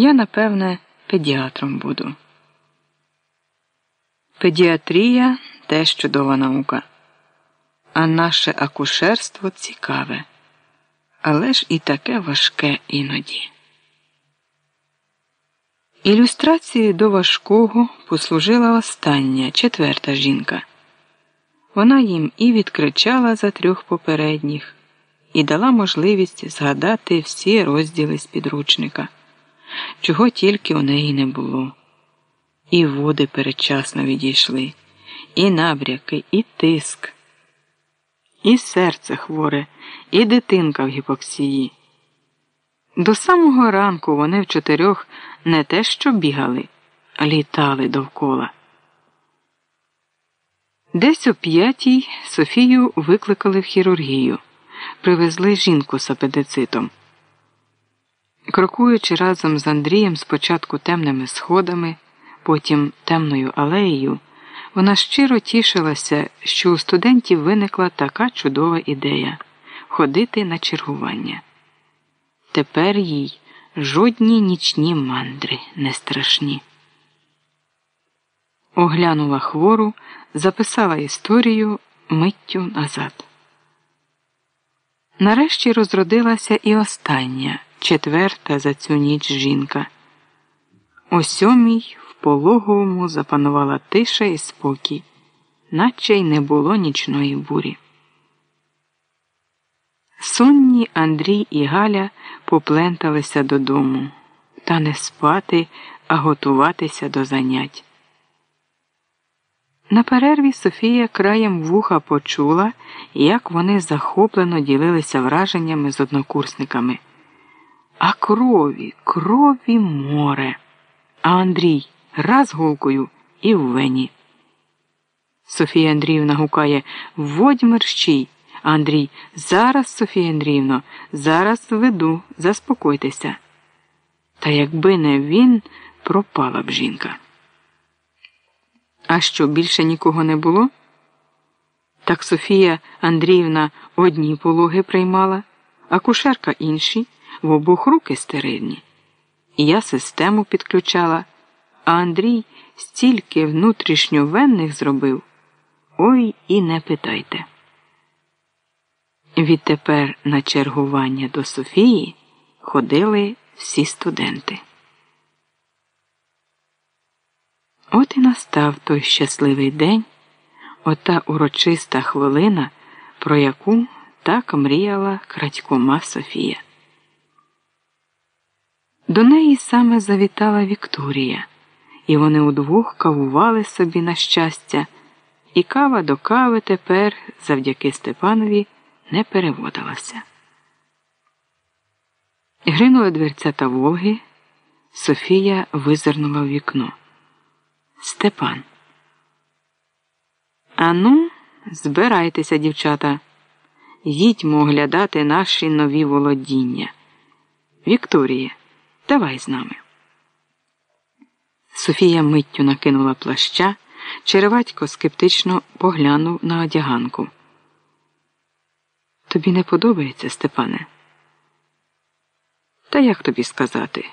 Я, напевне, педіатром буду. Педіатрія теж чудова наука, а наше акушерство цікаве, але ж і таке важке іноді. Ілюстрацією до важкого послужила остання четверта жінка. Вона їм і відкричала за трьох попередніх, і дала можливість згадати всі розділи з підручника, чого тільки у неї не було. І води передчасно відійшли, і набряки, і тиск, і серце хворе, і дитинка в гіпоксії. До самого ранку вони в чотирьох не те що бігали, а літали довкола. Десь о п'ятій Софію викликали в хірургію, привезли жінку з апендицитом. Крокуючи разом з Андрієм спочатку темними сходами, потім темною алеєю, вона щиро тішилася, що у студентів виникла така чудова ідея ходити на чергування. Тепер їй жодні нічні мандри не страшні. Оглянула хвору, записала історію миттю назад. Нарешті розродилася і остання, четверта за цю ніч жінка. О сьомій в пологовому запанувала тиша і спокій, наче й не було нічної бурі. Сонні Андрій і Галя попленталися додому, та не спати, а готуватися до занять. На перерві Софія краєм вуха почула, як вони захоплено ділилися враженнями з однокурсниками. А крові, крові море. А Андрій раз голкою і в вені. Софія Андріївна гукає Водь мерщій. Андрій, зараз, Софія Андріївна, зараз веду, заспокойтеся. Та якби не він, пропала б жінка. А що більше нікого не було? Так Софія Андріївна одні пологи приймала, а кушерка інші, в обох руки стерильні. Я систему підключала, а Андрій стільки внутрішньовенних зробив. Ой і не питайте. Відтепер на чергування до Софії ходили всі студенти. От і настав той щасливий день, ота урочиста хвилина, про яку так мріяла крадькома Софія. До неї саме завітала Вікторія, і вони удвох кавували собі на щастя, і кава до кави тепер, завдяки Степанові, не переводилася. Гринула дверця та Волги, Софія визирнула в вікно. Степан. Ану, збирайтеся, дівчата. Їдьмо оглядати наші нові володіння. Вікторія, давай з нами. Софія миттю накинула плаща, череватько скептично поглянув на одяганку. Тобі не подобається, Степане? Та як тобі сказати?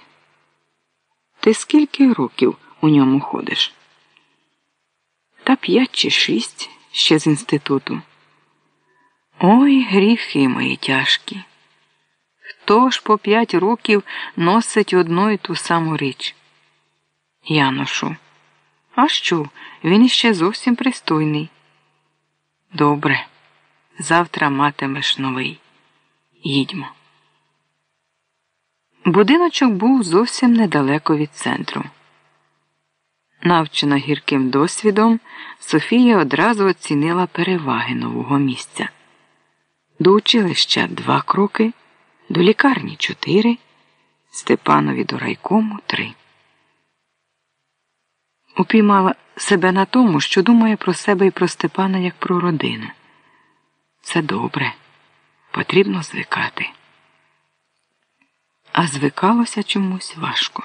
Ти скільки років у ньому ходиш? Та п'ять чи шість ще з інституту. Ой, гріхи мої тяжкі. Хто ж по п'ять років носить одну і ту саму річ? Я ношу. А що? Він іще зовсім пристойний. Добре. Завтра матимеш новий. Їдьмо. Будиночок був зовсім недалеко від центру. Навчена гірким досвідом, Софія одразу оцінила переваги нового місця. До училища два кроки, до лікарні чотири, Степанові до райкому три. Упіймала себе на тому, що думає про себе і про Степана як про родину. Це добре, потрібно звикати. А звикалося чомусь важко.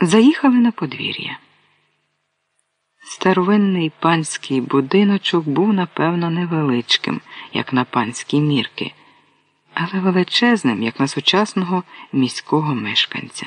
Заїхали на подвір'я. Старовинний панський будиночок був, напевно, невеличким, як на панські мірки, але величезним, як на сучасного міського мешканця.